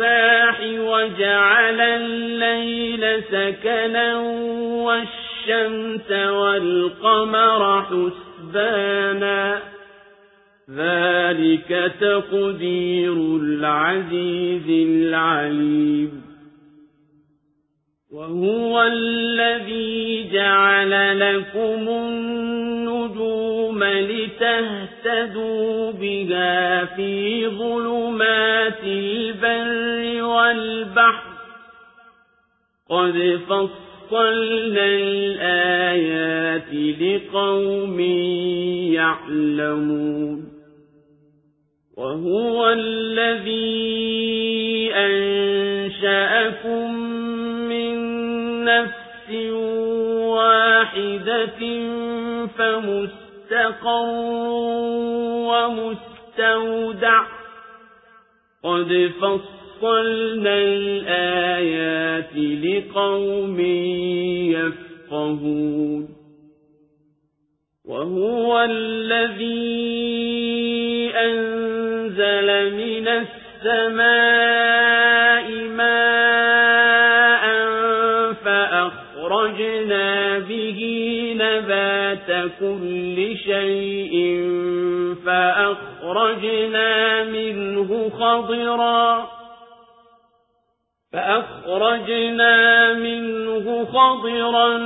الإصباح وجعل الليل سكنا والشمس والقمر حسبانا. ذلك تقدير العزيز العليم. وهو الذي جعل لكم النجوم لتهتدوا بها في ظلمات البر والبحر. قد فصلنا الآيات لقوم يعلمون. وهو الذي أنشأكم نفس واحدة فمستقر ومستودع قد فصلنا الآيات لقوم يفقهون وهو الذي أنزل من السماء فأخرجنا به نبات كل شيء فأخرجنا منه خضرا فأخرجنا منه خضرا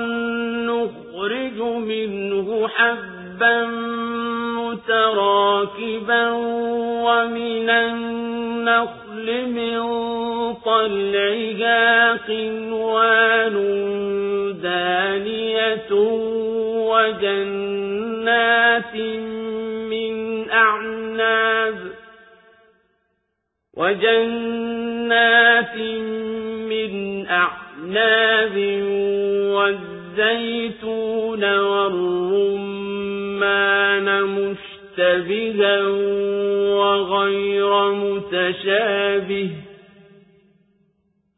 نخرج منه حبا متراكبا ومن النخل من طلعها قنوان دانية وجنات من أعناب وجنات من أعناب والزيتون والرمان مشتبها وغير متشابه.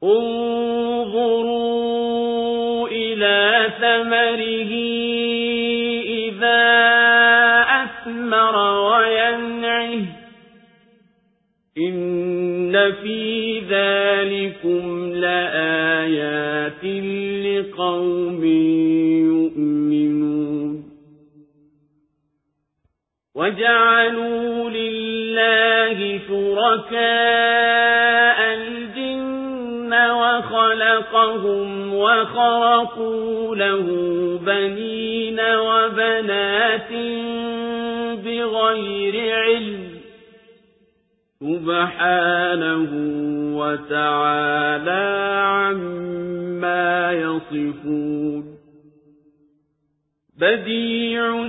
انظروا إلى ثمره إذا أثمر وينعه. إن في ذلكم لآيات لقوم يؤمنون. وجعلوا لله شركاء الجن وخلقهم وخرقوا له بنين وبنات بغير علم سبحانه وتعالى عما يصفون بديع